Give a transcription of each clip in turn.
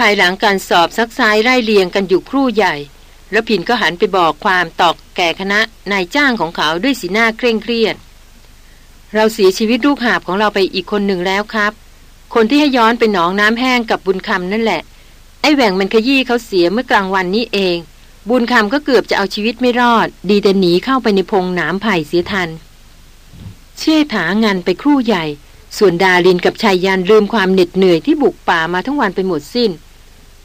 ภายหลังการสอบซักซ้ายไล่เลียงกันอยู่ครู่ใหญ่ แล้วผินก็หันไปบอกความตอกแก่คณะนายจ้างของเขาด้วยสีหน้าเคร่งเครียด เราเสียชีวิตลูกหาบของเราไปอีกคนหนึ่งแล้วครับ คนที่ให้ย้อนไปหนองน้ำแห้งกับบุญคำนั่นแหละ ไอ้แหว่งมันขยี้เขาเสียเมื่อกลางวันนี้เอง บุญคำก็เกือบจะเอาชีวิตไม่รอด ดีแต่หนีเข้าไปในพงหนามไผ่เสียทัน เชี่ยถางานไปครู่ใหญ่ส่วนดาลินกับชายยันลืมความเหน็ดเหนื่อยที่บุกป่ามาทั้งวันไปหมดสิ้น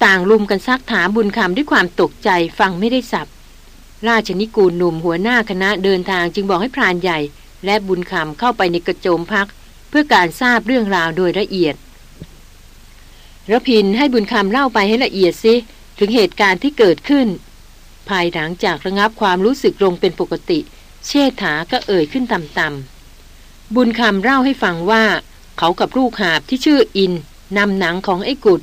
ต่างลุมกันซักถามบุญคำด้วยความตกใจฟังไม่ได้สับ ราชนิกูลหนุ่มหัวหน้าคณะเดินทางจึงบอกให้พรานใหญ่ และบุญคำเข้าไปในกระโจมพัก เพื่อการทราบเรื่องราวโดยละเอียดระพินให้บุญคำเล่าไปให้ละเอียดซิถึงเหตุการณ์ที่เกิดขึ้น ภายหลังจากระงับความรู้สึกลงเป็นปกติ เชษฐาก็เอ่ยขึ้นต่ำๆบุญคำเล่าให้ฟังว่า เขากับลูกหาบที่ชื่ออินนำหนังของไอ้กุด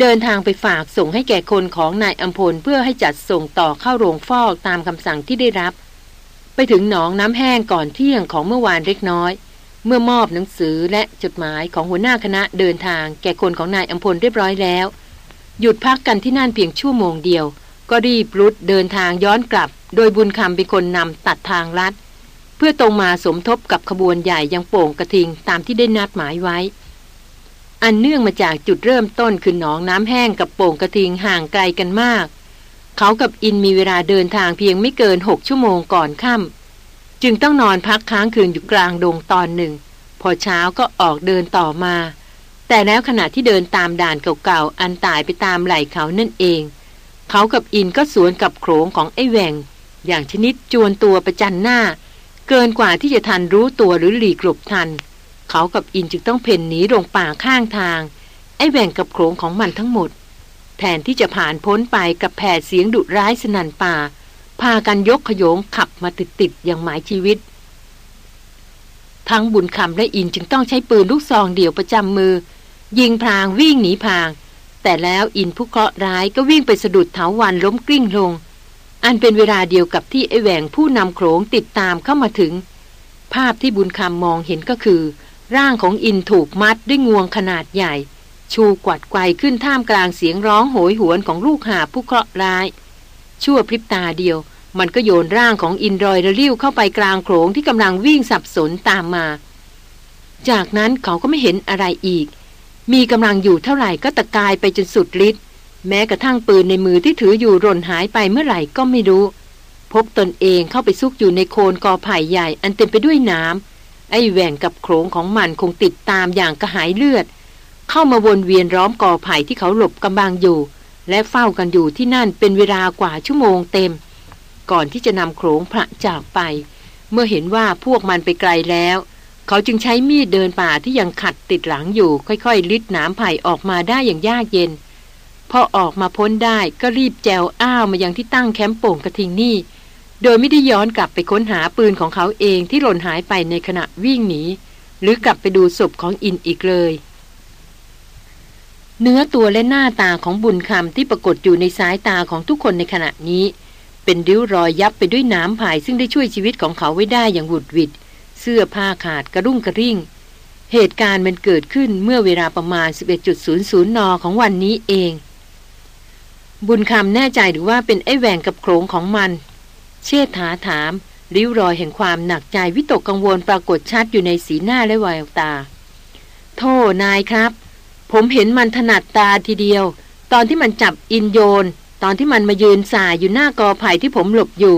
เดินทางไปฝากส่งให้แก่คนของนายอัมพลเพื่อให้จัดส่งต่อเข้าโรงฟอกตามคำสั่งที่ได้รับ ไปถึงหนองน้ำแห้งก่อนเที่ยงของเมื่อวานเล็กน้อย เมื่อมอบหนังสือและจดหมายของหัวหน้าคณะเดินทางแก่คนของนายอัมพลเรียบร้อยแล้ว หยุดพักกันที่นั่นเพียงชั่วโมงเดียว ก็รีบรุดเดินทางย้อนกลับ โดยบุญคำเป็นคนนำตัดทางลัด เพื่อตรงมาสมทบกับขบวนใหญ่ยังโป่งกระทิงตามที่ได้นัดหมายไว้ อันเนื่องมาจากจุดเริ่มต้นคือหนองน้ำแห้งกับโป่งกระทิงห่างไกลกันมาก เขากับอินมีเวลาเดินทางเพียงไม่เกินหกชั่วโมงก่อนค่ำจึงต้องนอนพักค้างคืนอยู่กลางดงตอนหนึ่ง พอเช้าก็ออกเดินต่อมา แต่แล้วขณะที่เดินตามด่านเก่าๆอันตายไปตามไหล่เขานั่นเอง เขากับอินก็สวนกับโขงของไอ้แหวงอย่างชนิดจวนตัวประจันหน้า เกินกว่าที่จะทันรู้ตัวหรือหลีกหลบทัน เขากับอินจึงต้องเพ่นหนีลงป่าข้างทาง ไอ้แหว่งกับโขงของมันทั้งหมด แทนที่จะผ่านพ้นไปกับแผดเสียงดุร้ายสนันป่า พากันยกขโยงขับมาติดๆอย่างหมายชีวิต ทั้งบุญคำและอินจึงต้องใช้ปืนลูกซองเดี่ยวประจำมือ ยิงพรางวิ่งหนีพราง แต่แล้วอินผู้เคราะห์ร้ายก็วิ่งไปสะดุดเถาวันล้มกลิ้งลง อันเป็นเวลาเดียวกับที่ไอ้แหว่งผู้นำโขงติดตามเข้ามาถึงภาพที่บุญคำมองเห็นก็คือ ร่างของอินถูกมัดด้วยงวงขนาดใหญ่ ชูกวัดไกวขึ้นท่ามกลางเสียงร้องโหยหวนของลูกหาผู้เคราะห์ร้าย ชั่วพริบตาเดียว มันก็โยนร่างของอินรอยระลิ้วเข้าไปกลางโขงที่กำลังวิ่งสับสนตามมา จากนั้นเขาก็ไม่เห็นอะไรอีก มีกำลังอยู่เท่าไหร่ก็ตะกายไปจนสุดฤทธิ์แม้กระทั่งปืนในมือที่ถืออยู่หล่นหายไปเมื่อไหร่ก็ไม่รู้ พบตนเองเข้าไปซุกอยู่ในโคนกอไผ่ใหญ่อันเต็มไปด้วยน้ำ ไอ้แหว่งกับโขงของมันคงติดตามอย่างกระหายเลือด เข้ามาวนเวียนล้อมกอไผ่ที่เขาหลบกำบังอยู่ และเฝ้ากันอยู่ที่นั่นเป็นเวลากว่าชั่วโมงเต็ม ก่อนที่จะนำโขงพระจากไป เมื่อเห็นว่าพวกมันไปไกลแล้ว เขาจึงใช้มีดเดินป่าที่ยังขัดติดหลังอยู่ ค่อยๆ ลิดหนามไผ่ออกมาได้อย่างยากเย็นพอออกมาพ้นได้ก็รีบแจวอ้าวมายังที่ตั้งแคมป์โป่งกระทิงนี่ โดยไม่ได้ย้อนกลับไปค้นหาปืนของเขาเองที่หล่นหายไปในขณะวิ่งหนี หรือกลับไปดูศพของอินอีกเลย เนื้อตัวและหน้าตาของบุญคำที่ปรากฏอยู่ในสายตาของทุกคนในขณะนี้ เป็นริ้วรอยยับไปด้วยน้ำผายซึ่งได้ช่วยชีวิตของเขาไว้ได้อย่างหวุดหวิด เสื้อผ้าขาดกระรุ่งกระริ่ง เหตุการณ์มันเกิดขึ้นเมื่อเวลาประมาณ 11.00 น ของวันนี้เอง บุญคำแน่ใจหรือว่าเป็นไอ้แหวงกับโขงของมัน เชษฐาถาม ริ้วรอยแห่งความหนักใจวิตกกังวลปรากฏชัดอยู่ในสีหน้าและแววตา โทษนายครับ ผมเห็นมันถนัดตาทีเดียว ตอนที่มันจับอินโยน ตอนที่มันมายืนสายอยู่หน้ากอไผ่ที่ผมหลบอยู่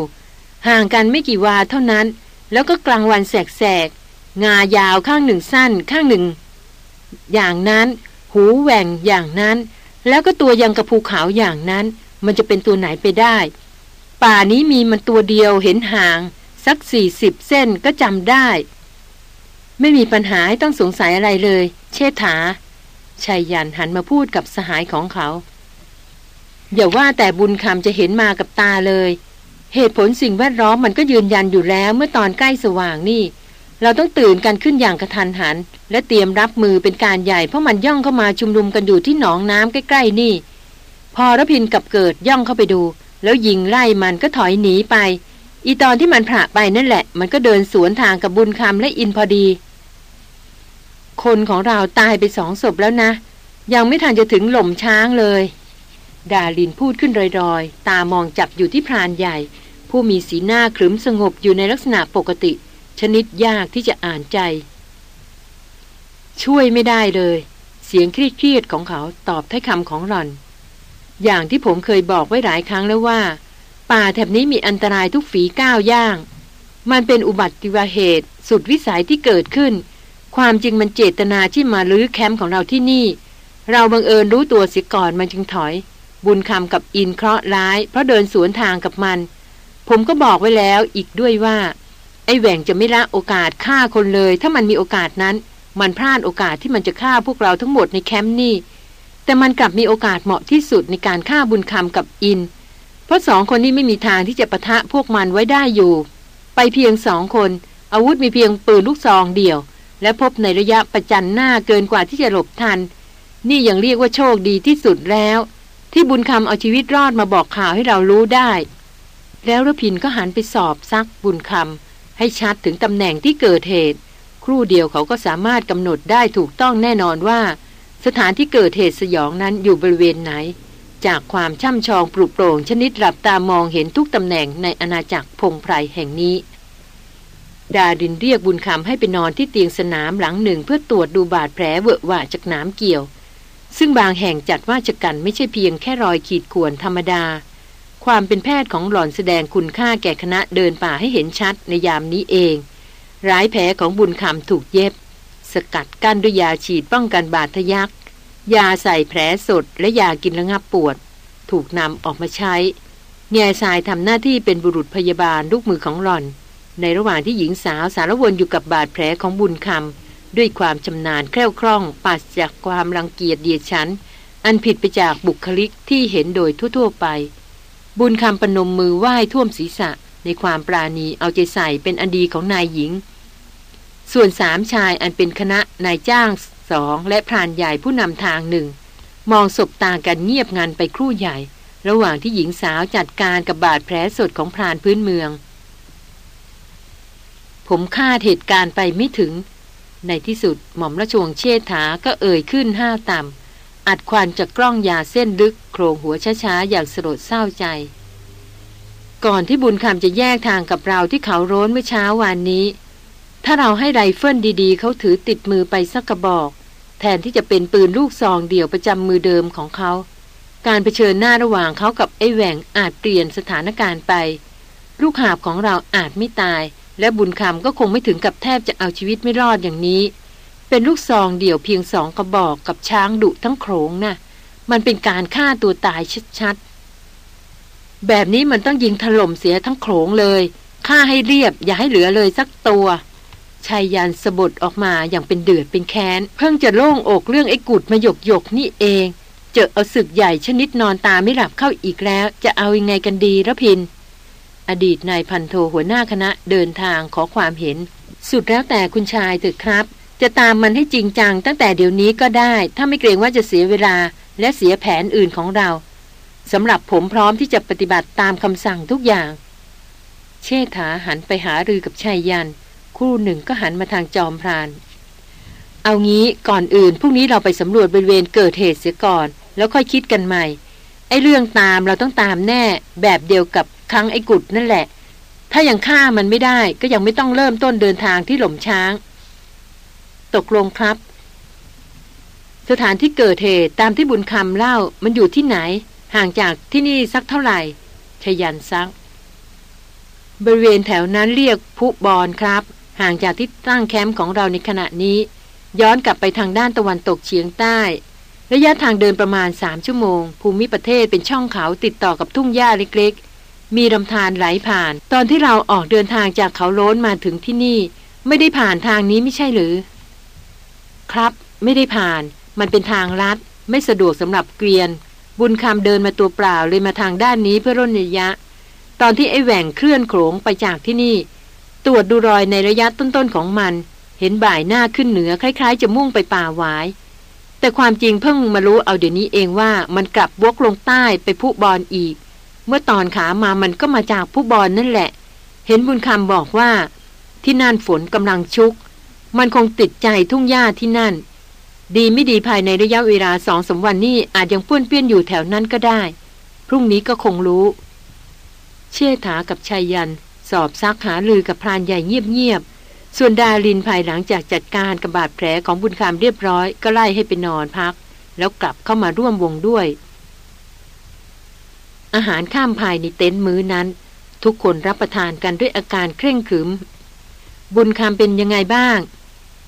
ห่างกันไม่กี่วาเท่านั้น แล้วก็กลางวันแสกๆงายาวข้างหนึ่งสั้นข้างหนึ่ง อย่างนั้น หูแหว่งอย่างนั้น แล้วก็ตัวยังกระภูเขาอย่างนั้น มันจะเป็นตัวไหนไปได้ ป่านี้มีมันตัวเดียวเห็นห่าง สักสี่สิบเส้นก็จำได้ ไม่มีปัญหาให้ต้องสงสัยอะไรเลย เชษฐาชายยันหันมาพูดกับสหายของเขา อย่าว่าแต่บุญคำจะเห็นมากับตาเลย เหตุผลสิ่งแวดล้อมมันก็ยืนยันอยู่แล้วเมื่อตอนใกล้สว่างนี่ เราต้องตื่นกันขึ้นอย่างกระทันหัน และเตรียมรับมือเป็นการใหญ่เพราะมันย่องเข้ามาชุมนุมกันอยู่ที่หนองน้ำใกล้ๆนี่ พอรพินกับเกิดย่องเข้าไปดูแล้วยิงไล่มันก็ถอยหนีไป อีตอนที่มันผ่าไปนั่นแหละ มันก็เดินสวนทางกับบุญคำและอินพอดี คนของเราตายไปสองศพแล้วนะ ยังไม่ทันจะถึงหล่มช้างเลย ดาลินพูดขึ้นรอยๆ ตามองจับอยู่ที่พรานใหญ่ ผู้มีสีหน้าขรึมสงบอยู่ในลักษณะปกติ ชนิดยากที่จะอ่านใจ ช่วยไม่ได้เลย เสียงเครียดๆของเขาตอบท้ายคำของหล่อน อย่างที่ผมเคยบอกไว้หลายครั้งแล้วว่า ป่าแถบนี้มีอันตรายทุกฝีก้าวย่าง มันเป็นอุบัติเหตุ สุดวิสัยที่เกิดขึ้น ความจริงมันเจตนาที่มาลื้อแคมป์ของเราที่นี่ เราบังเอิญรู้ตัวเสียก่อนมันจึงถอย บุญคำกับอินเคราะห์ร้าย เพราะเดินสวนทางกับมัน ผมก็บอกไว้แล้วอีกด้วยว่า ไอ้แหว่งจะไม่ละโอกาสฆ่าคนเลย ถ้ามันมีโอกาสนั้น มันพลาดโอกาสที่มันจะฆ่าพวกเราทั้งหมดในแคมป์นี่ แต่มันกลับมีโอกาสเหมาะที่สุดในการฆ่าบุญคำกับอิน เพราะสองคนนี้ไม่มีทางที่จะปะทะพวกมันไว้ได้อยู่ ไปเพียงสองคน อาวุธมีเพียงปืนลูกซองเดียว และพบในระยะประจันหน้าเกินกว่าที่จะหลบทัน นี่ยังเรียกว่าโชคดีที่สุดแล้ว ที่บุญคำเอาชีวิตรอดมาบอกข่าวให้เรารู้ได้ แล้วรพินก็หันไปสอบซักบุญคำให้ชัดถึงตำแหน่งที่เกิดเหตุ ครู่เดียวเขาก็สามารถกำหนดได้ถูกต้องแน่นอนว่า สถานที่เกิดเหตุสยองนั้นอยู่บริเวณไหน จากความช่ำชองปลุกโปร่งชนิดหลับตามองเห็นทุกตำแหน่งในอาณาจักรพงไพรแห่งนี้ ดาดินเรียกบุญคำให้ไปนอนที่เตียงสนามหลังหนึ่งเพื่อตรวจดูบาดแผลเวอะหวะจากน้ำเกี่ยว ซึ่งบางแห่งจัดว่าจะกันไม่ใช่เพียงแค่รอยขีดข่วนธรรมดา ความเป็นแพทย์ของหล่อนแสดงคุณค่าแก่คณะเดินป่าให้เห็นชัดในยามนี้เองร้ายแผลของบุญคำถูกเย็บ สกัดกั้นด้วยยาฉีดป้องกันบาดทะยัก ยาใส่แผลสดและยากินระงับปวด ถูกนำออกมาใช้เนียสายทำหน้าที่เป็นบุรุษพยาบาลลูกมือของหล่อน ในระหว่างที่หญิงสาวสารวนอยู่กับบาดแผลของบุญคำด้วยความชำนาญแคล่วคล่องปราศจากความรังเกียจเดียดฉัน อันผิดไปจากบุคลิกที่เห็นโดยทั่วๆไป บุญคำปนมมือไหว้ท่วมศีรษะในความปราณีเอาใจใส่เป็นอดีของนายหญิง ส่วนสามชายอันเป็นคณะนายจ้างสองและพรานใหญ่ผู้นำทางหนึ่ง มองศบตากันเงียบงันไปครู่ใหญ่ ระหว่างที่หญิงสาวจัดการกับบาดแผลสดของพรานพื้นเมือง ผมคาดเหตุการณ์ไปไม่ถึง ในที่สุดหม่อมราชวงศ์เชษฐาก็เอ่ยขึ้นห้าต่ำอัดควันจากกล้องยาเส้นลึกโครงหัวช้าๆอย่างสลดเศร้าใจ ก่อนที่บุญคำจะแยกทางกับเราที่เขาโร้นเมื่อเช้าวานนี้ ถ้าเราให้ไรเฟิลดีๆ เขาถือติดมือไปสักกระบอก แทนที่จะเป็นปืนลูกซองเดี่ยวประจำมือเดิมของเขา การเผชิญหน้าระหว่างเขากับไอ้แหว่งอาจเปลี่ยนสถานการณ์ไป ลูกหาบของเราอาจไม่ตาย และบุญคำก็คงไม่ถึงกับแทบจะเอาชีวิตไม่รอดอย่างนี้ เป็นลูกซองเดี่ยวเพียงสองกระบอกกับช้างดุทั้งโขงนะ่ะ มันเป็นการฆ่าตัวตายชัดๆแบบนี้มันต้องยิงถล่มเสียทั้งโขงเลยฆ่าให้เรียบอย่าให้เหลือเลยสักตัว ชายยันสะบดออกมาอย่างเป็นเดือดเป็นแค้น เพิ่งจะโล่งอกเรื่องไอ้กุดมาหยกหยกนี่เอง เจอเอาศึกใหญ่ชนิดนอนตาไม่หลับเข้าอีกแล้ว จะเอายังไงกันดีระพิน อดีตนายพันโทหัวหน้าคณะเดินทางขอความเห็น สุดแล้วแต่คุณชายเถิดครับ จะตามมันให้จริงจังตั้งแต่เดี๋ยวนี้ก็ได้ ถ้าไม่เกรงว่าจะเสียเวลาและเสียแผนอื่นของเราสำหรับผมพร้อมที่จะปฏิบัติตามคำสั่งทุกอย่าง เชษฐาหันไปหารือกับชายยัน ครู่หนึ่งก็หันมาทางจอมพราน เอางี้ก่อนอื่นพรุ่งนี้เราไปสำรวจบริเวณเกิดเหตุเสียก่อน แล้วค่อยคิดกันใหม่ ไอ้เรื่องตามเราต้องตามแน่แบบเดียวกับครั้งไอ้กุดนั่นแหละ ถ้ายังฆ่ามันไม่ได้ก็ยังไม่ต้องเริ่มต้นเดินทางที่หล่มช้าง ตกลงครับ สถานที่เกิดเหตุตามที่บุญคำเล่ามันอยู่ที่ไหน ห่างจากที่นี่สักเท่าไหร่ชยันซักบริเวณแถวนั้นเรียกพุบอนครับ ห่างจากที่ตั้งแคมป์ของเราในขณะนี้ ย้อนกลับไปทางด้านตะวันตกเฉียงใต้ ระยะทางเดินประมาณสามชั่วโมง ภูมิประเทศเป็นช่องเขาติดต่อกับทุ่งหญ้าเล็กๆ มีลำธารไหลผ่าน ตอนที่เราออกเดินทางจากเขาโล้นมาถึงที่นี่ ไม่ได้ผ่านทางนี้ไม่ใช่หรือ ครับ ไม่ได้ผ่าน มันเป็นทางลัด ไม่สะดวกสำหรับเกวียน บุญคำเดินมาตัวเปล่าเลยมาทางด้านนี้เพื่อร่นระยะ ตอนที่ไอ้แหว่งเคลื่อนโขงไปจากที่นี่ ตรวจดูรอยในระยะต้นๆของมัน เห็นบ่ายหน้าขึ้นเหนือคล้ายๆ จะมุ่งไปป่าหวาย แต่ความจริงเพิ่งมารู้เอาเดี๋ยวนี้เองว่ามันกลับวกลงใต้ไปผู้บอลอีก เมื่อตอนขามามันก็มาจากผู้บอลนั่นแหละ เห็นบุญคำบอกว่า ที่นั่นฝนกำลังชุก มันคงติดใจทุ่งหญ้าที่นั่น ดีไม่ดีภายในระยะเวลาสองสาวันนี้อาจยังป้วนเปี้ยนอยู่แถวนั้นก็ได้ พรุ่งนี้ก็คงรู้ เชี่ยถากับชายยัน สอบซักหาลือกับพรานใหญ่เงียบๆ ส่วนดาลินภายหลังจากจัดการกับบาดแผลของบุญคำเรียบร้อย ก็ไล่ให้ไปนอนพัก แล้วกลับเข้ามาร่วมวงด้วย อาหารข้ามภายในเต็นท์มื้อนั้น ทุกคนรับประทานกันด้วยอาการเคร่งขรึม บุญคำเป็นยังไงบ้าง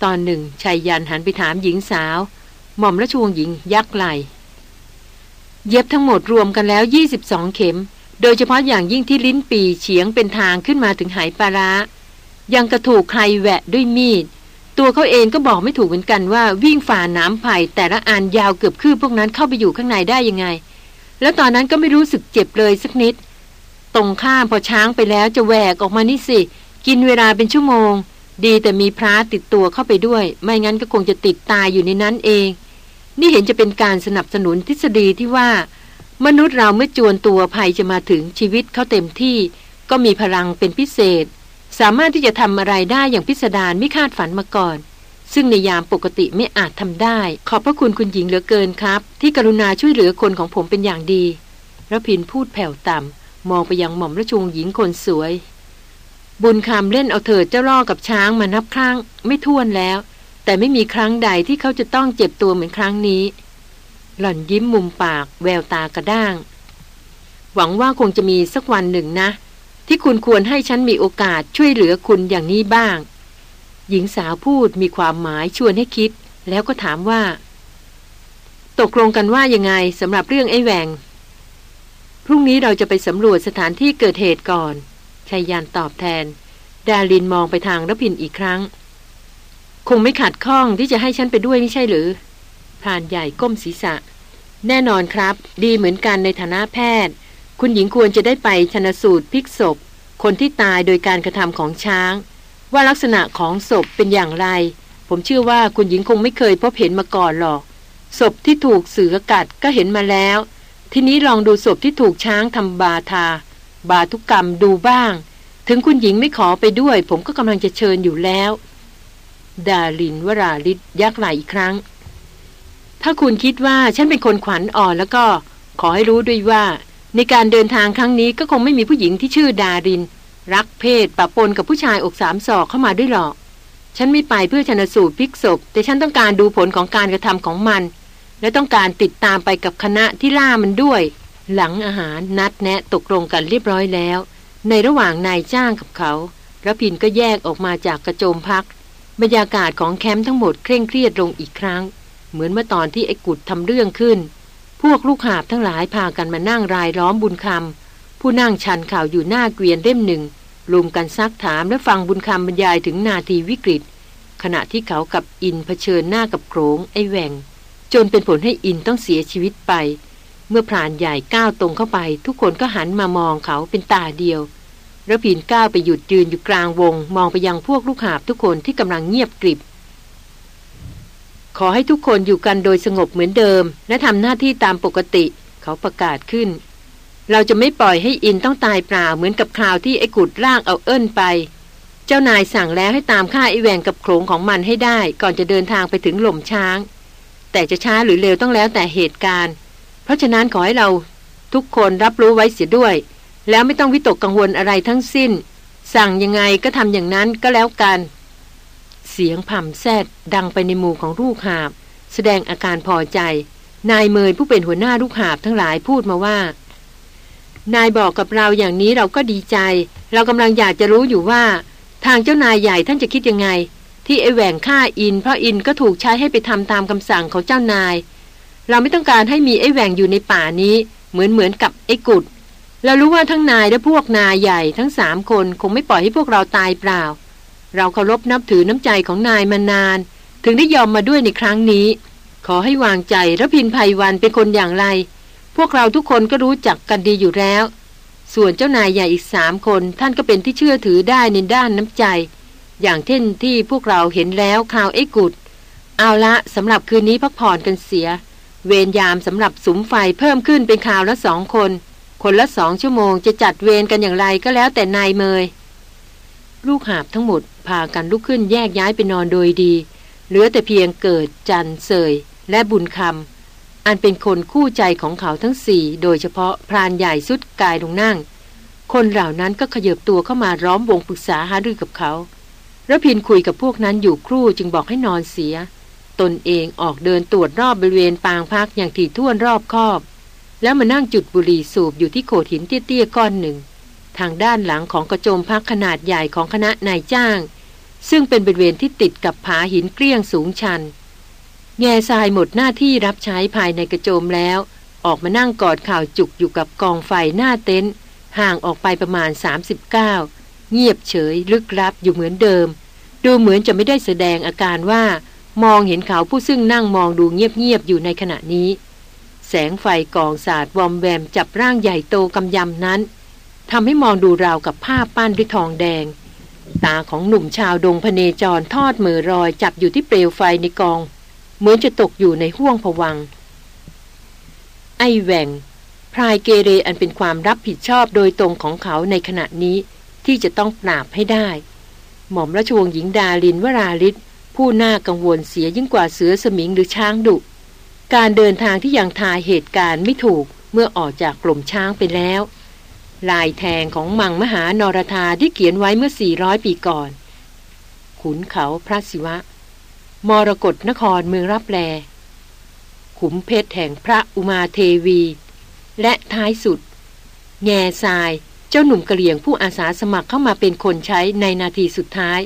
ตอนหนึ่งชายยันหันไปถามหญิงสาว หม่อมราชวงศ์หญิงยักไหลเย็บทั้งหมดรวมกันแล้ว 22 เข็ม โดยเฉพาะอย่างยิ่งที่ลิ้นปีเฉียงเป็นทางขึ้นมาถึงหายปลาร้ายังกระถูกใครแหวะด้วยมีด ตัวเขาเองก็บอกไม่ถูกเหมือนกันว่าวิ่งฝ่าน้ำไผ่แต่ละอันยาวเกือบคืบพวกนั้นเข้าไปอยู่ข้างในได้ยังไง แล้วตอนนั้นก็ไม่รู้สึกเจ็บเลยสักนิด ตรงข้ามพอช้างไปแล้วจะแหวกออกมานี่สิ กินเวลาเป็นชั่วโมง ดีแต่มีพระติดตัวเข้าไปด้วย ไม่งั้นก็คงจะติดตายอยู่ในนั้นเอง นี่เห็นจะเป็นการสนับสนุนทฤษฎีที่ว่า มนุษย์เราเมื่อจวนตัวภัยจะมาถึงชีวิตเขาเต็มที่ ก็มีพลังเป็นพิเศษ สามารถที่จะทำอะไรได้อย่างพิสดารไม่คาดฝันมาก่อน ซึ่งในยามปกติไม่อาจทำได้ ขอบพระคุณคุณหญิงเหลือเกินครับ ที่กรุณาช่วยเหลือคนของผมเป็นอย่างดีระพินพูดแผ่วต่ำมองไปยังหม่อมราชวงศ์หญิงคนสวย บุญคำเล่นเอาเถิดเจ้าล่อกับช้างมานับครั้งไม่ท้วนแล้ว แต่ไม่มีครั้งใดที่เขาจะต้องเจ็บตัวเหมือนครั้งนี้ หล่อนยิ้มมุมปาก แววตากระด้าง หวังว่าคงจะมีสักวันหนึ่งนะ ที่คุณควรให้ฉันมีโอกาสช่วยเหลือคุณอย่างนี้บ้าง หญิงสาวพูดมีความหมายชวนให้คิด แล้วก็ถามว่า ตกลงกันว่ายังไงสำหรับเรื่องไอ้แหวงพรุ่งนี้เราจะไปสำรวจสถานที่เกิดเหตุก่อนชายยานตอบแทน ดาลินมองไปทางรพินอีกครั้ง คงไม่ขัดข้องที่จะให้ฉันไปด้วยนี่ใช่หรือ พานใหญ่ก้มศีรษะ แน่นอนครับ ดีเหมือนกันในฐานะแพทย์ คุณหญิงควรจะได้ไปชนสูตรพิกศพ คนที่ตายโดยการกระทำของช้าง ว่าลักษณะของศพเป็นอย่างไร ผมเชื่อว่าคุณหญิงคงไม่เคยพบเห็นมาก่อนหรอก ศพที่ถูกเสือกัดก็เห็นมาแล้ว ทีนี้ลองดูศพที่ถูกช้างทำบาทา บาทุกกรรมดูบ้าง ถึงคุณหญิงไม่ขอไปด้วย ผมก็กำลังจะเชิญอยู่แล้วดาลินวราลิศยักไหลอีกครั้ง ถ้าคุณคิดว่าฉันเป็นคนขวัญอ่อนแล้วก็ขอให้รู้ด้วยว่า ในการเดินทางครั้งนี้ก็คงไม่มีผู้หญิงที่ชื่อดาริน รักเพศปะปนกับผู้ชายอกสามศอกเข้ามาด้วยหรอก ฉันไม่ไปเพื่อชนสูตรพิกศพ แต่ฉันต้องการดูผลของการกระทำของมัน และต้องการติดตามไปกับคณะที่ล่ามันด้วย หลังอาหารนัดแนะตกลงกันเรียบร้อยแล้ว ในระหว่างนายจ้างกับเขาระพินก็แยกออกมาจากกระโจมพัก บรรยากาศของแคมป์ทั้งหมดเคร่งเครียดลงอีกครั้ง เหมือนเมื่อตอนที่ไอ้กุดทำเรื่องขึ้น พวกลูกหาบทั้งหลายพากันมานั่งรายล้อมบุญคำผู้นั่งชันข่าวอยู่หน้าเกวียนเล่มหนึ่งลุมกันซักถามและฟังบุญคำบรรยายถึงนาทีวิกฤต ขณะที่เขากับอินเผชิญหน้ากับโขงไอ้แหวงจนเป็นผลให้อินต้องเสียชีวิตไป เมื่อพรานใหญ่ก้าวตรงเข้าไป ทุกคนก็หันมามองเขาเป็นตาเดียวระพินก้าวไปหยุดยืนอยู่กลางวง มองไปยังพวกลูกหาบทุกคนที่กำลังเงียบกริบ ขอให้ทุกคนอยู่กันโดยสงบเหมือนเดิม และทำหน้าที่ตามปกติ เขาประกาศขึ้น เราจะไม่ปล่อยให้อินต้องตายเปล่าเหมือนกับคราวที่ไอ้กุดร่างเอาเอิ้นไป เจ้านายสั่งแล้วให้ตามฆ่าไอ้แหวงกับโขงของมันให้ได้ ก่อนจะเดินทางไปถึงหล่มช้าง แต่จะช้าหรือเร็วต้องแล้วแต่เหตุการณ์ เพราะฉะนั้นขอให้เราทุกคนรับรู้ไว้เสียด้วย แล้วไม่ต้องวิตกกังวลอะไรทั้งสิ้น สั่งยังไงก็ทำอย่างนั้นก็แล้วกัน เสียงผ่ำแซดดังไปในหมู่ของลูกหาบ แสดงอาการพอใจ นายเมยผู้เป็นหัวหน้าลูกหาบทั้งหลายพูดมาว่า นายบอกกับเราอย่างนี้เราก็ดีใจ เรากำลังอยากจะรู้อยู่ว่า ทางเจ้านายใหญ่ท่านจะคิดยังไง ที่ไอแหว่งฆ่าอิน เพราะอินก็ถูกใช้ให้ไปทำตามคำสั่งของเจ้านาย เราไม่ต้องการให้มีไอแหว่งอยู่ในป่านี้ เหมือนเหมือนกับไอกุดเรารู้ว่าทั้งนายและพวกนายใหญ่ทั้งสามคนคงไม่ปล่อยให้พวกเราตายเปล่า เราเคารพนับถือน้ำใจของนายมานาน ถึงได้ยอมมาด้วยในครั้งนี้ ขอให้วางใจระพินภัยวันเป็นคนอย่างไร พวกเราทุกคนก็รู้จักกันดีอยู่แล้ว ส่วนเจ้านายใหญ่อีกสามคน ท่านก็เป็นที่เชื่อถือได้ในด้านน้ำใจ อย่างเช่นที่พวกเราเห็นแล้วข่าวไอ้กุด เอาละสำหรับคืนนี้พักผ่อนกันเสีย เวรยามสำหรับสุมไฟเพิ่มขึ้นเป็นข่าวละสองคน คนละสองชั่วโมงจะจัดเวรกันอย่างไรก็แล้วแต่นายเมย ลูกหาบทั้งหมดพากันลุกขึ้นแยกย้ายไปนอนโดยดี เหลือแต่เพียงเกิดจันเสย และบุญคำอันเป็นคนคู่ใจของเขาทั้งสี่ โดยเฉพาะพรานใหญ่สุดกายลงนั่ง คนเหล่านั้นก็ขยบตัวเข้ามาร้อมวงปรึกษาหารือกับเขาระพินคุยกับพวกนั้นอยู่ครู่จึงบอกให้นอนเสีย ตนเองออกเดินตรวจรอบบริเวณปางพักอย่างถี่ถ้วนรอบคอบ แล้วมานั่งจุดบุหรี่สูบอยู่ที่โขดหินเตี้ยๆก้อนหนึ่ง ทางด้านหลังของกระโจมพักขนาดใหญ่ของคณะนายจ้าง ซึ่งเป็นบริเวณที่ติดกับผาหินเกลี้ยงสูงชัน แง่ทรายหมดหน้าที่รับใช้ภายในกระโจมแล้ว ออกมานั่งกอดข่าวจุกอยู่กับกองไฟหน้าเต็นท์ห่างออกไปประมาณ 39 เงียบเฉยลึกลับอยู่เหมือนเดิม ดูเหมือนจะไม่ได้แสดงอาการว่ามองเห็นเขาผู้ซึ่งนั่งมองดูเงียบๆอยู่ในขณะนี้ แสงไฟกองสาดวอมแวมจับร่างใหญ่โตกำยำนั้น ทำให้มองดูราวกับผ้าปั้นด้วยทองแดง ตาของหนุ่มชาวดงพเนจรทอดมือรอยจับอยู่ที่เปลวไฟในกอง เหมือนจะตกอยู่ในห้วงผวัง ไอแหวงพรายเกเรอันเป็นความรับผิดชอบโดยตรงของเขาในขณะนี้ที่จะต้องปราบให้ได้ หม่อมราชวงศ์หญิงดาลินวราลิศผู้น่ากังวลเสียยิ่งกว่าเสือสมิงหรือช้างดุ การเดินทางที่ยังทายเหตุการณ์ไม่ถูกเมื่อออกจากกลุ่มช้างไปแล้ว ลายแทงของมังมหานรธาที่เขียนไว้เมื่อ 400 ปีก่อน ขุนเขาพระศิวะ มรกรนครเมืองรับแล ขุมเพชรแห่งพระอุมาเทวี และท้ายสุด แง่ทรายเจ้าหนุ่มกะเหลี่ยงผู้อาสาสมัครเข้ามาเป็นคนใช้ในนาทีสุดท้าย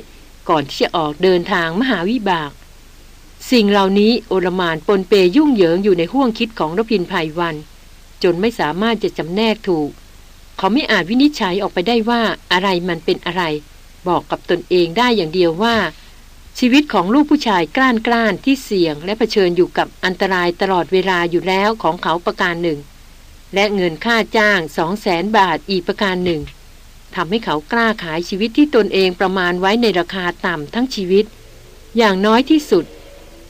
ก่อนที่จะออกเดินทางมหาวิบาก สิ่งเหล่านี้โอรมานปนเปยยุ่งเหยิงอยู่ในห้วงคิดของรพินภัยวัน จนไม่สามารถจะจำแนกถูก เขาไม่อาจวินิจฉัยออกไปได้ว่าอะไรมันเป็นอะไร บอกกับตนเองได้อย่างเดียวว่า ชีวิตของลูกผู้ชายกล้านกล้านที่เสี่ยง และะเผชิญอยู่กับอันตรายตลอดเวลาอยู่แล้วของเขาประการหนึ่ง และเงินค่าจ้างสองแสนบาทอีกประการหนึ่งทำให้เขากล้าขายชีวิตที่ตนเองประมาณไว้ในราคาต่ำทั้งชีวิต อย่างน้อยที่สุด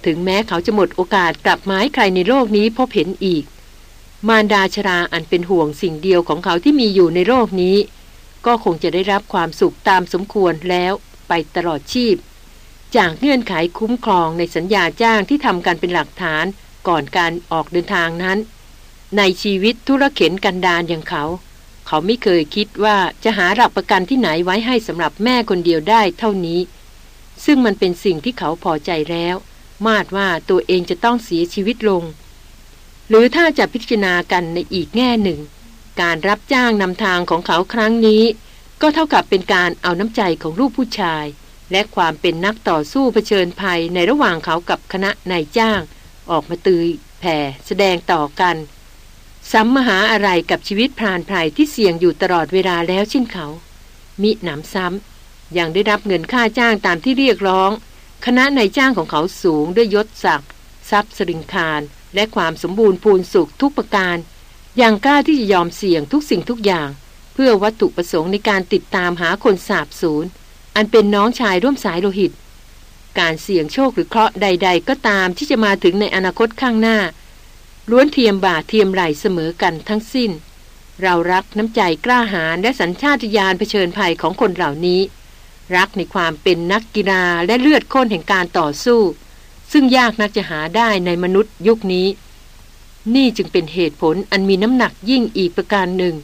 ถึงแม้เขาจะหมดโอกาสกลับมาให้ใครในโลกนี้พบเห็นอีก มารดาชราอันเป็นห่วงสิ่งเดียวของเขาที่มีอยู่ในโลกนี้ ก็คงจะได้รับความสุขตามสมควรแล้วไปตลอดชีพ จากเงื่อนไขคุ้มครองในสัญญาจ้างที่ทำกันเป็นหลักฐานก่อนการออกเดินทางนั้น ในชีวิตธุรเข็นกันดานอย่างเขา เขาไม่เคยคิดว่าจะหาหลักประกันที่ไหนไว้ให้สำหรับแม่คนเดียวได้เท่านี้ ซึ่งมันเป็นสิ่งที่เขาพอใจแล้ว มาดว่าตัวเองจะต้องเสียชีวิตลง หรือถ้าจะพิจารณากันในอีกแง่หนึ่ง การรับจ้างนำทางของเขาครั้งนี้ ก็เท่ากับเป็นการเอาน้ำใจของลูกผู้ชาย และความเป็นนักต่อสู้เผชิญภัยในระหว่างเขากับคณะนายจ้าง ออกมาตือแผ่แสดงต่อกันสัมมหาอะไรกับชีวิตพรานไพรที่เสี่ยงอยู่ตลอดเวลาแล้วเช่นเขา มิหนำซ้ำยังได้รับเงินค่าจ้างตามที่เรียกร้อง คณะนายจ้างของเขาสูงด้วยยศศักดิ์ทรัพย์สริงคาร และความสมบูรณ์พูนสุขทุกประการ อย่างกล้าที่จะยอมเสี่ยงทุกสิ่งทุกอย่าง เพื่อวัตถุประสงค์ในการติดตามหาคนสาบสูญอันเป็นน้องชายร่วมสายโลหิต การเสี่ยงโชคหรือเคราะห์ใด ๆ ก็ตามที่จะมาถึงในอนาคตข้างหน้า ล้วนเทียมบ่าเทียมไหลเสมอกันทั้งสิ้น เรารักน้ำใจกล้าหาญและสัญชาตญาณเผชิญภัยของคนเหล่านี้ รักในความเป็นนักกีฬาและเลือดข้นแห่งการต่อสู้ ซึ่งยากนักจะหาได้ในมนุษย์ยุคนี้ นี่จึงเป็นเหตุผลอันมีน้ำหนักยิ่งอีกประการหนึ่ง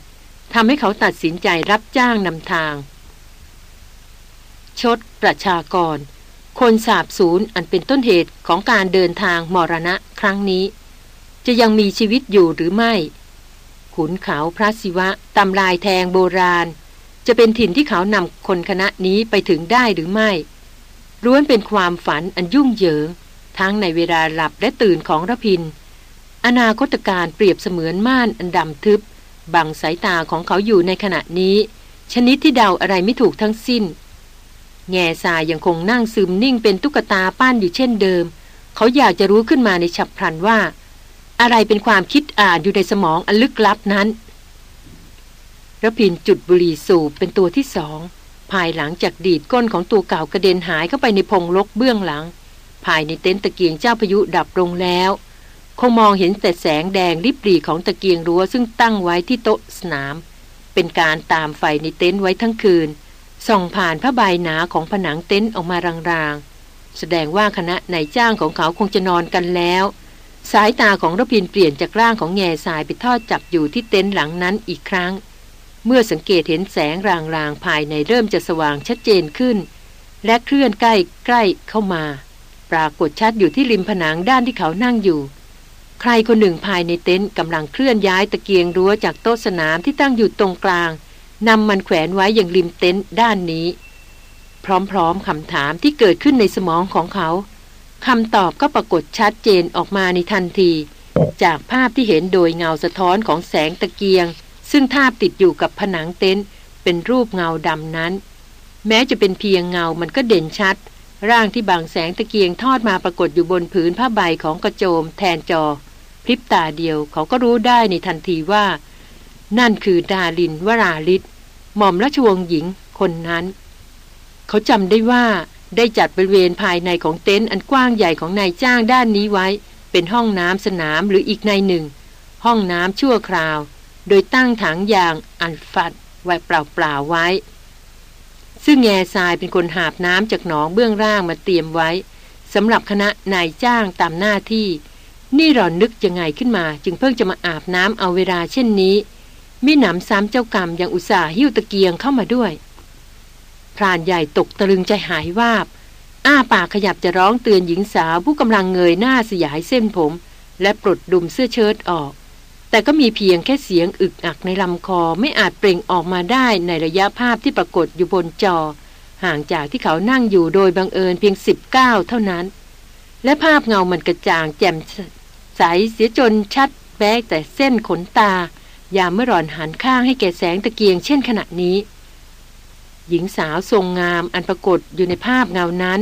ทำให้เขาตัดสินใจรับจ้างนำทาง ชดประชากร คนสาบสูญอันเป็นต้นเหตุของการเดินทางมรณะครั้งนี้ จะยังมีชีวิตอยู่หรือไม่ ขุนเขาพระศิวะตำลายแทงโบราณ จะเป็นถิ่นที่เขานำคนคณะนี้ไปถึงได้หรือไม่ร้วนเป็นความฝันอันยุ่งเหยิง ทั้งในเวลาหลับและตื่นของระพิน อนาคตการเปรียบเสมือนม่านอันดำทึบ บังสายตาของเขาอยู่ในขณะนี้ ชนิดที่เดาอะไรไม่ถูกทั้งสิ้น แง่ทรายยังคงนั่งซึมนิ่งเป็นตุ๊กตาป้านอยู่เช่นเดิม เขาอยากจะรู้ขึ้นมาในฉับพลันว่า อะไรเป็นความคิดอ่านอยู่ในสมองอันลึกลับนั้นระพินจุดบุหรี่สูบเป็นตัวที่สองภายหลังจากดีดก้นของตัวเก่ากระเด็นหายเข้าไปในพงลกเบื้องหลัง ภายในเต็นท์ตะเกียงเจ้าพายุดับลงแล้ว คงมองเห็นแต่แสงแดงริบหรี่ของตะเกียงรั้วซึ่งตั้งไว้ที่โต๊ะสนาม เป็นการตามไฟในเต็นท์ไว้ทั้งคืน ส่องผ่านผ้าใบหนาของผนังเต็นท์ออกมารางๆ แสดงว่าคณะนายจ้างของเขาคงจะนอนกันแล้ว สายตาของรพินเปลี่ยนจากร่างของแง่สายไปทอดจับอยู่ที่เต็นท์หลังนั้นอีกครั้ง เมื่อสังเกตเห็นแสงรางๆภายในเริ่มจะสว่างชัดเจนขึ้น และเคลื่อนใกล้ใกล้เข้ามา ปรากฏชัดอยู่ที่ริมผนังด้านที่เขานั่งอยู่ ใครคนหนึ่งภายในเต็นท์กำลังเคลื่อนย้ายตะเกียงรั้วจากโต๊ะสนามที่ตั้งอยู่ตรงกลางนำมันแขวนไว้อย่างริมเต็นท์ด้านนี้ พร้อมๆคำถามที่เกิดขึ้นในสมองของเขาคำตอบก็ปรากฏชัดเจนออกมาในทันที จากภาพที่เห็นโดยเงาสะท้อนของแสงตะเกียง ซึ่งทาบติดอยู่กับผนังเต็นท์เป็นรูปเงาดำนั้น แม้จะเป็นเพียงเงามันก็เด่นชัด ร่างที่บางแสงตะเกียงทอดมาปรากฏอยู่บนผืนผ้าใบของกระโจม แทนจอ พริบตาเดียวเขาก็รู้ได้ในทันทีว่า นั่นคือดาลินวราลิศหม่อมราชวงศ์หญิงคนนั้น เขาจำได้ว่าได้จัดบริเวณภายในของเต็นท์อันกว้างใหญ่ของนายจ้างด้านนี้ไว้ เป็นห้องน้ำสนามหรืออีกในหนึ่ง ห้องน้ำชั่วคราว โดยตั้งถังยางอันฟัดไว้เปล่าๆไว้ ซึ่งแง่ทรายเป็นคนหาบน้ำจากหนองเบื้องล่างมาเตรียมไว้สำหรับคณะนายจ้างตามหน้าที่ นี่หล่อนนึกยังไงขึ้นมา จึงเพิ่งจะมาอาบน้ำเอาเวลาเช่นนี้มิหนำซ้ำเจ้ากรรมยังอุตส่าห์หิ้วตะเกียงเข้ามาด้วยพรานใหญ่ตกตะลึงใจหายวาบ อ้าปากขยับจะร้องเตือนหญิงสาวผู้กำลังเงยหน้าสยายเส้นผม และปลดดุมเสื้อเชิ้ตออก แต่ก็มีเพียงแค่เสียงอึกอักในลำคอไม่อาจเปล่งออกมาได้ในระยะภาพที่ปรากฏอยู่บนจอ ห่างจากที่เขานั่งอยู่โดยบังเอิญเพียงสิบเก้าเท่านั้น และภาพเงามันกระจ่างแจ่มใสเสียจนชัดแม้แต่เส้นขนตา ยามเมื่อหล่อนหันข้างให้แก่แสงตะเกียงเช่นขณะนี้ หญิงสาวทรงงามอันปรากฏอยู่ในภาพเงานั้น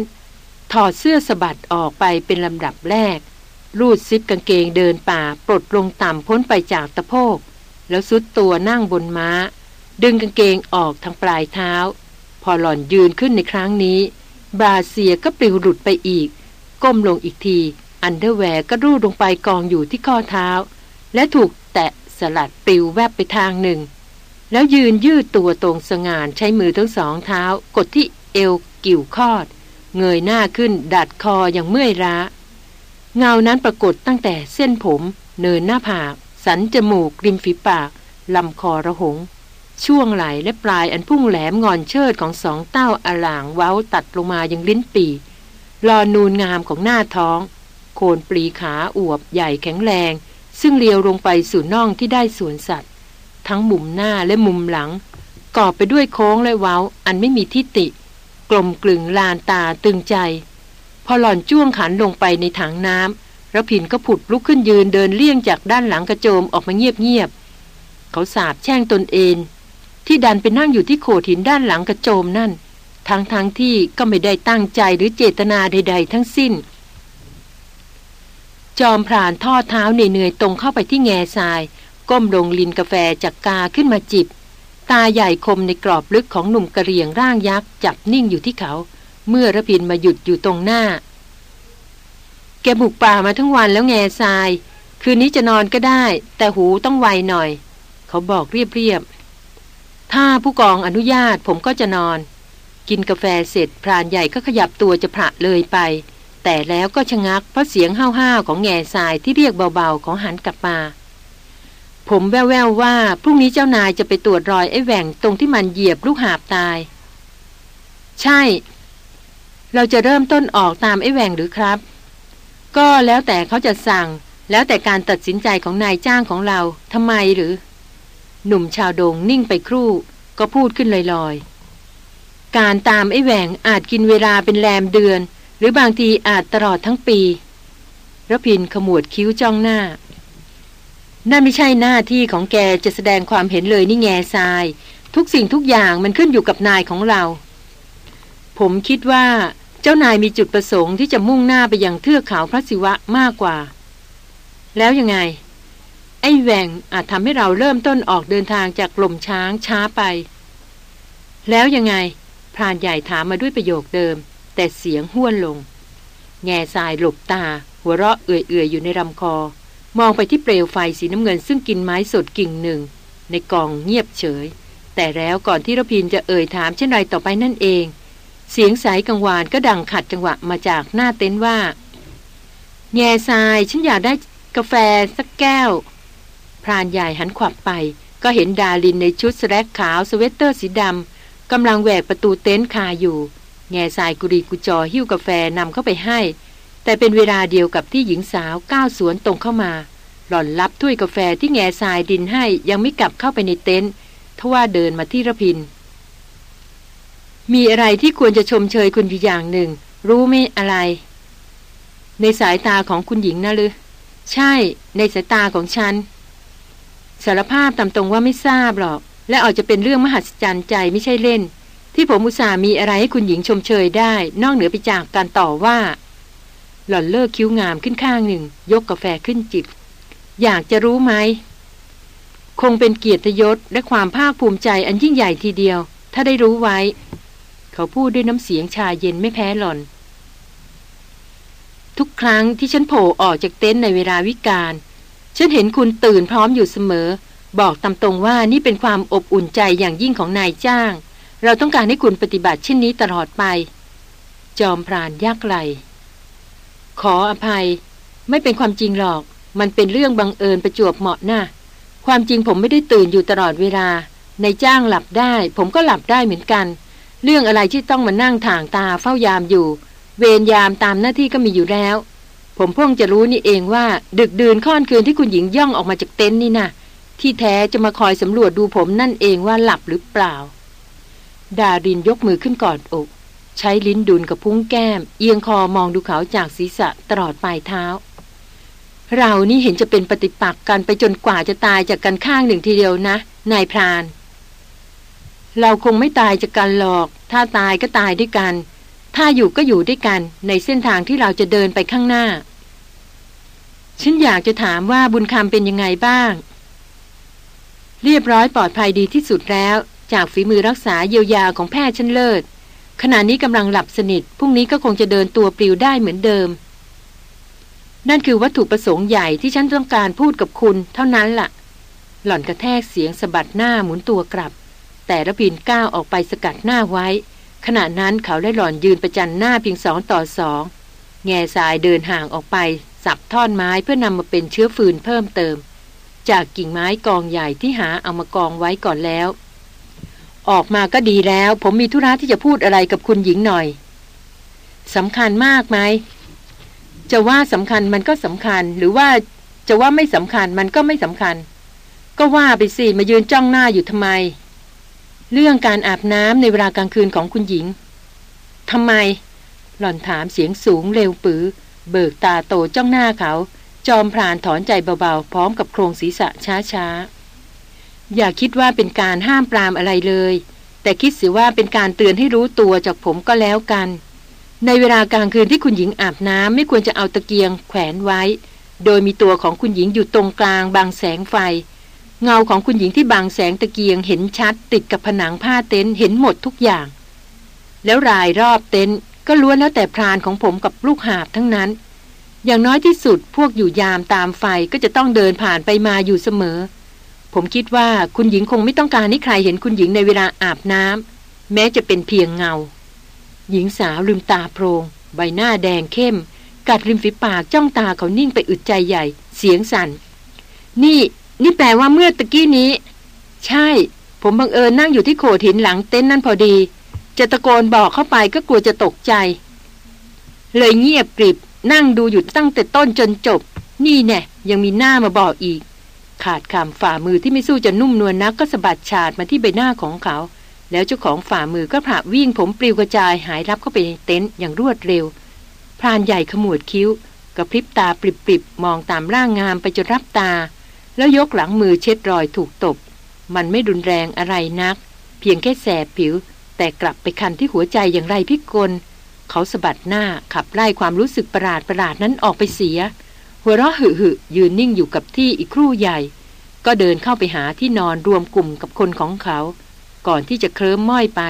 ถอดเสื้อสะบัดออกไปเป็นลำดับแรก รูดซิปกางเกงเดินป่า ปลดลงต่ำพ้นไปจากตะโพก แล้วซุดตัวนั่งบนม้า ดึงกางเกงออกทางปลายเท้า พอหล่อนยืนขึ้นในครั้งนี้ brassiere ก็ปลิวหลุดไปอีก ก้มลงอีกที underwear ก็รูดลงไปกองอยู่ที่ข้อเท้า และถูกเตะสลัดปลิวแวบไปทางหนึ่ง แล้วยืนยืดตัวตรงสง่าใช้มือทั้งสองเท้า กดที่เอวกิ่วคอด เงยหน้าขึ้นดัดคออย่างเมื่อยล้า เงานั้นปรากฏตั้งแต่เส้นผม เนินหน้าผาก สันจมูก ริมฝีปาก ลำคอระหง ช่วงไหลและปลายอันพุ่งแหลมงอนเชิดของสองเต้าอลางเว้าตัดลงมายังลิ้นปีรอนูนงามของหน้าท้อง โคนปลีขาอวบใหญ่แข็งแรง ซึ่งเลียวลงไปสู่น่องที่ได้สวนสัตว์ ทั้งมุมหน้าและมุมหลังกอบไปด้วยโค้งและเว้า อันไม่มีทิฏฐิกลมกลึงลานตาตึงใจ พอหล่อนจ้วงขันลงไปในถังน้ำระพินก็ผุดลุกขึ้นยืนเดินเลี่ยงจากด้านหลังกระโจมออกมาเงียบๆเขาสาบแช่งตนเอง ที่ดันไปนั่งอยู่ที่โขดหินด้านหลังกระโจมนั่น ทั้งๆทที่ก็ไม่ได้ตั้งใจหรือเจตนาใด ๆ ทั้งสิ้น จอมพรานทอดเท้าเหนื่อยๆตรงเข้าไปที่แง่ทราย ก้มลงลินกาแฟจากกาขึ้นมาจิบตาใหญ่คมในกรอบลึกของหนุ่มกระเรียงร่างยักษ์จับนิ่งอยู่ที่เขา เมื่อระพินมาหยุดอยู่ตรงหน้า แกบุกป่ามาทั้งวันแล้วแง่ทราย คืนนี้จะนอนก็ได้ แต่หูต้องไวหน่อย เขาบอกเรียบๆ ถ้าผู้กองอนุญาตผมก็จะนอน กินกาแฟเสร็จพรานใหญ่ก็ขยับตัวจะพระเลยไป แต่แล้วก็ชะงักเพราะเสียงห้าวๆของแง่ทรายที่เรียกเบาๆของหันกลับมาผมแววๆว่าพรุ่งนี้เจ้านายจะไปตรวจรอยไอ้แหว่งตรงที่มันเหยียบลูกหาบตาย ใช่ เราจะเริ่มต้นออกตามไอ้แหวงหรือครับ ก็แล้วแต่เขาจะสั่ง แล้วแต่การตัดสินใจของนายจ้างของเราทำไมหรือ หนุ่มชาวโดงนิ่งไปครู่ ก็พูดขึ้นลอยๆ การตามไอ้แหวงอาจกินเวลาเป็นแรมเดือน หรือบางทีอาจตลอดทั้งปีระพินขมวดคิ้วจ้องหน้านั่นไม่ใช่หน้าที่ของแกจะแสดงความเห็นเลยนี่แง่ทราย ทุกสิ่งทุกอย่างมันขึ้นอยู่กับนายของเรา ผมคิดว่า เจ้านายมีจุดประสงค์ที่จะมุ่งหน้าไปยังเทือกเขาพระศิวะมากกว่า แล้วยังไง ไอ้แหวงอาจทำให้เราเริ่มต้นออกเดินทางจากกลมช้างช้าไป แล้วยังไง พรานใหญ่ถามมาด้วยประโยคเดิม แต่เสียงห้วนลง แง่ทรายหลบตา หัวเราะเอื่อยๆอยู่ในลำคอ มองไปที่เปลวไฟสีน้ำเงินซึ่งกินไม้สดกิ่งหนึ่ง ในกองเงียบเฉย แต่แล้วก่อนที่รพินจะเอ่ยถามเช่นไรต่อไปนั่นเอง เสียงสายกังวานก็ดังขัดจังหวะมาจากหน้าเต็นท์ว่า แง่ทรายฉันอยากได้กาแฟสักแก้ว พรานใหญ่หันขวับไป ก็เห็นดาลินในชุดสแลกขาวสเวตเตอร์สีดำกำลังแหวกประตูเต็นท์คาอยู่ แง่ทรายกุรีกุจอหิ้วกาแฟนำเข้าไปให้ แต่เป็นเวลาเดียวกับที่หญิงสาวก้าวสวนตรงเข้ามา หล่อนรับถ้วยกาแฟที่แง่ทรายดินให้ยังไม่กลับเข้าไปในเต็นท์ทว่าเดินมาที่ระพิน มีอะไรที่ควรจะชมเชยคุณอยู่อย่างหนึ่ง รู้ไหมอะไร ในสายตาของคุณหญิงนะหรือใช่ ในสายตาของฉัน สารภาพตามตรงว่าไม่ทราบหรอก และอาจจะเป็นเรื่องมหัศจรรย์ใจไม่ใช่เล่น ที่ผมอุตส่าห์มีอะไรให้คุณหญิงชมเชยได้ นอกเหนือไปจากการต่อว่า หล่อนเลิกคิ้วงามขึ้นข้างหนึ่ง ยกกาแฟขึ้นจิบ อยากจะรู้ไหม คงเป็นเกียรติยศและความภาคภูมิใจอันยิ่งใหญ่ทีเดียว ถ้าได้รู้ไว้ เขาพูดด้วยน้ำเสียงชาเย็นไม่แพ้หล่อน ทุกครั้งที่ฉันโผล่ออกจากเต็นท์ในเวลาวิกาลฉันเห็นคุณตื่นพร้อมอยู่เสมอ บอกตามตรงว่านี่เป็นความอบอุ่นใจอย่างยิ่งของนายจ้าง เราต้องการให้คุณปฏิบัติเช่นนี้ตลอดไป จอมพรานยากไหลขออภัย ไม่เป็นความจริงหรอก มันเป็นเรื่องบังเอิญประจวบเหมาะนะ่ะความจริงผมไม่ได้ตื่นอยู่ตลอดเวลานายจ้างหลับได้ ผมก็หลับได้เหมือนกัน เรื่องอะไรที่ต้องมานั่งถ่างตาเฝ้ายามอยู่ เวรยามตามหน้าที่ก็มีอยู่แล้ว ผมเพิ่งจะรู้นี่เองว่า ดึกดื่นค่อนคืนที่คุณหญิงย่องออกมาจากเต็นท์นี่นะที่แท้จะมาคอยสำรวจดูผมนั่นเองว่าหลับหรือเปล่า ดารินยกมือขึ้นกอดอก ใช้ลิ้นดุลกับพุ้งแก้ม เอียงคอมองดูเขาจากศีรษะตลอดปลายเท้า เรานี่เห็นจะเป็นปฏิปักษ์กันไปจนกว่าจะตายจากกันข้างหนึ่งทีเดียวนะ นายพราน เราคงไม่ตายจากกันหรอก ถ้าตายก็ตายด้วยกัน ถ้าอยู่ก็อยู่ด้วยกัน ในเส้นทางที่เราจะเดินไปข้างหน้า ฉันอยากจะถามว่าบุญคำเป็นยังไงบ้าง เรียบร้อยปลอดภัยดีที่สุดแล้ว จากฝีมือรักษาเยียวยาของแพทย์ชั้นเลิศ ขณะนี้กำลังหลับสนิท พรุ่งนี้ก็คงจะเดินตัวปลิวได้เหมือนเดิม นั่นคือวัตถุประสงค์ใหญ่ที่ฉันต้องการพูดกับคุณ เท่านั้นละ่ะ หล่อนกระแทกเสียงสะบัดหน้าหมุนตัวกลับ แต่ระพินก้าวออกไปสกัดหน้าไว้ ขณะนั้นเขาได้หล่อนยืนประจันหน้าเพียงสองต่อสองแง่สายเดินห่างออกไป สับท่อนไม้เพื่อนำมาเป็นเชื้อฟืนเพิ่มเติม จากกิ่งไม้กองใหญ่ที่หาเอามากองไว้ก่อนแล้ว ออกมาก็ดีแล้ว ผมมีธุระที่จะพูดอะไรกับคุณหญิงหน่อยสำคัญมากไหมจะว่าสำคัญมันก็สำคัญ หรือว่าจะว่าไม่สำคัญมันก็ไม่สำคัญ ก็ว่าไปสิมายืนจ้องหน้าอยู่ทำไม เรื่องการอาบน้ำในเวลากลางคืนของคุณหญิงทำไม หล่อนถามเสียงสูงเร็วปือ เบิกตาโตจ้องหน้าเขา จอมพรานถอนใจเบาๆ พร้อมกับโครงศีรษะช้าๆ อย่าคิดว่าเป็นการห้ามปรามอะไรเลย แต่คิดเสียว่าเป็นการเตือนให้รู้ตัวจากผมก็แล้วกัน ในเวลากลางคืนที่คุณหญิงอาบน้ำไม่ควรจะเอาตะเกียงแขวนไว้ โดยมีตัวของคุณหญิงอยู่ตรงกลางบางแสงไฟ เงาของคุณหญิงที่บางแสงตะเกียงเห็นชัดติดกับผนังผ้าเต็นท์เห็นหมดทุกอย่าง แล้วรายรอบเต็นท์ก็ล้วนแล้วแต่พรานของผมกับลูกหาบทั้งนั้น อย่างน้อยที่สุดพวกอยู่ยามตามไฟก็จะต้องเดินผ่านไปมาอยู่เสมอ ผมคิดว่าคุณหญิงคงไม่ต้องการให้ใครเห็นคุณหญิงในเวลาอาบน้ำแม้จะเป็นเพียงเงา หญิงสาวลืมตาโพรงใบหน้าแดงเข้ม กัดริมฝีปากจ้องตาเขานิ่งไปอึดใจใหญ่ เสียงสัน่น นี่ นี่แปลว่าเมื่อตะกี้นี้ ใช่ ผมบังเอิญนั่งอยู่ที่โขดหินหลังเต็นท์นั่นพอดี จะตะโกนบอกเข้าไปก็กลัวจะตกใจ เลยเงียบกริบนั่งดูอยู่ตั้งแต่ต้นจนจบ นี่แน่ยังมีหน้ามาบอกอีก ขาดคำฝ่ามือที่ไม่สู้จะนุ่มนวลนักก็สะบัดฉาดมาที่ใบหน้าของเขา แล้วเจ้าของฝ่ามือก็ผ่าวิ่งผมปลิวกระจายหายรับเข้าไปในเต็นท์อย่างรวดเร็วพรานใหญ่ขมวดคิ้วกระพริบตาปริบๆมองตามร่างงามไปจนรับตา แล้วยกหลังมือเช็ดรอยถูกตบ มันไม่รุนแรงอะไรนัก เพียงแค่แสบผิว แต่กลับไปคันที่หัวใจอย่างไรพิกล เขาสะบัดหน้าขับไล่ความรู้สึกประหลาดประหลาดนั้นออกไปเสีย หัวเราะหึหึยืนนิ่งอยู่กับที่อีกครู่ใหญ่ ก็เดินเข้าไปหาที่นอนรวมกลุ่มกับคนของเขา ก่อนที่จะเคลิ้มม้อยไป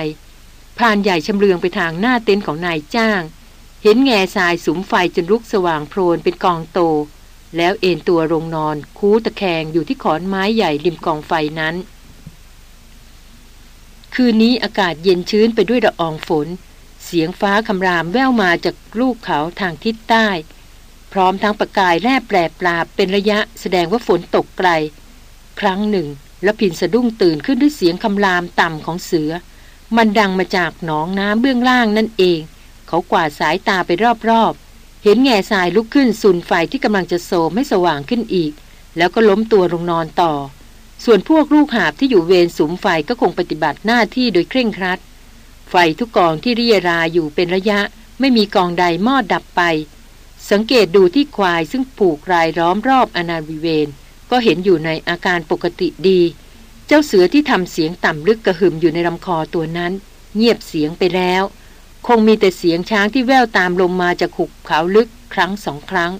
พรานใหญ่ชำเลืองไปทางหน้าเต็นท์ของนายจ้าง เห็นแง่ทรายสุมไฟจนลุกสว่างโพลนเป็นกองโต แล้วเอนตัวลงนอน คูตะแคงอยู่ที่ขอนไม้ใหญ่ริมกองไฟนั้น คืนนี้อากาศเย็นชื้นไปด้วยละอองฝน เสียงฟ้าคำรามแว่วมาจากลูกเขาทางทิศใต้ พร้อมทั้งประกายแลบแปรปลาเป็นระยะแสดงว่าฝนตกไกล ครั้งหนึ่งแล้วพินสะดุ้งตื่นขึ้นด้วยเสียงคำรามต่ำของเสือ มันดังมาจากหนองน้ำเบื้องล่างนั่นเอง เขากวาดสายตาไปรอบ เห็นแง่ทรายลุกขึ้นสุนไฟที่กำลังจะโซไม่สว่างขึ้นอีก แล้วก็ล้มตัวลงนอนต่อ ส่วนพวกลูกหาบที่อยู่เวรสุมไฟก็คงปฏิบัติหน้าที่โดยเคร่งครัด ไฟทุกกองที่เรียราอยู่เป็นระยะ ไม่มีกองใดมอดดับไป สังเกตดูที่ควายซึ่งผูกรายล้อมรอบอนาวิเวนก็เห็นอยู่ในอาการปกติดี เจ้าเสือที่ทำเสียงต่ำลึกกระหึ่มอยู่ในลำคอตัวนั้น เงียบเสียงไปแล้ว คงมีแต่เสียงช้างที่แววตามลมมาจากขุกเขาลึกครั้งสองครั้ง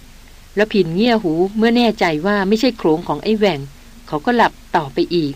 แล้วผินเงี่ยหูเมื่อแน่ใจว่าไม่ใช่โขลงของไอ้แหว่ง เขาก็หลับต่อไปอีก